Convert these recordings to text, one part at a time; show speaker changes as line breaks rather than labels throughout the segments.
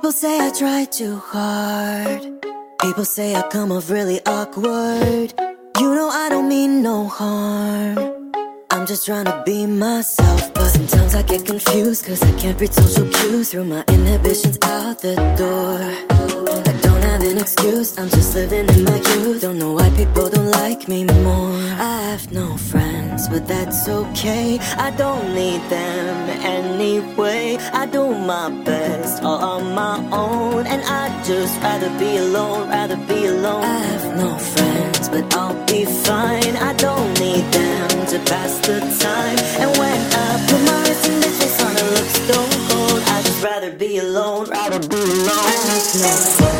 People say I try too hard. People say I come off really awkward. You know I don't mean no harm. I'm just trying to be myself, but sometimes I get confused cause I can't read social cues. Throw my inhibitions out the door. I don't have an excuse, I'm just living in my youth. Don't know why people don't like me more. I have no friends, but that's okay. I don't need them anyway. I do my best all on my own, and I'd just rather be alone, rather be alone. I have no friends, but I'll be fine. I don't need them to pass the time. And when I put my wrist in the face on, it looks stone cold. I'd just rather be alone, rather be alone.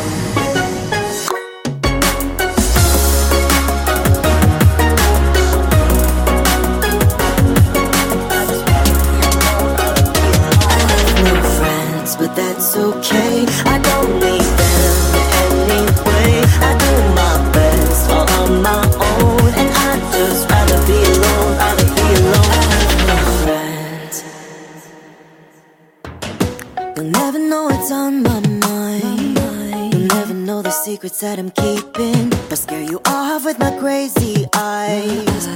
But that's okay. I don't need them anyway. I do my best all on my own, and I'd just rather be alone, rather be alone. I have no friends. You'll never know what's on my mind. You'll never know the secrets that I'm keeping. I scare you off with my crazy eyes.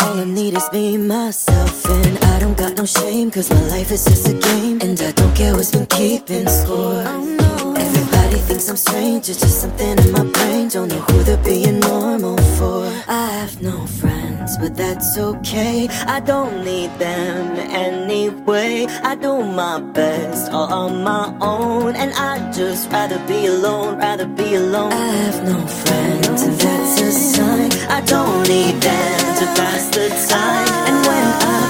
All I need is me, myself, and shame. Cause my life is just a game, and I don't care what's been keeping score. Oh, Everybody thinks I'm strange, it's just something in my brain. Don't know who they're being normal for. I have no friends, but that's okay. I don't need them anyway. I do my best all on my own, and I'd just rather be alone, rather be alone. I have no friends, and that's a sign. I don't need them to pass the time. And when I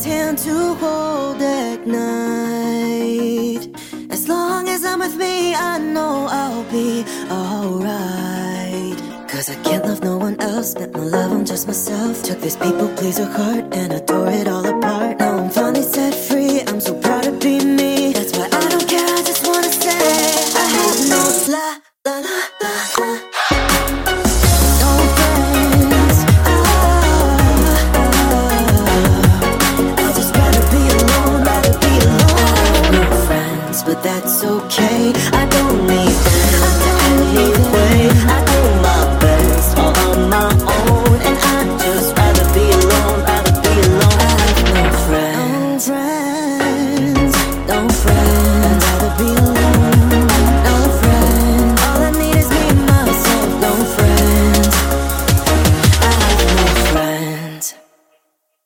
anybody's hand to hold at night. As long as I'm with me, I know I'll be alright. Cause I can't love no one else, spent my love on just myself. Took this people pleaser heart and I tore it all apart. Now I'm finally set free, I'm so proud that's okay. I don't need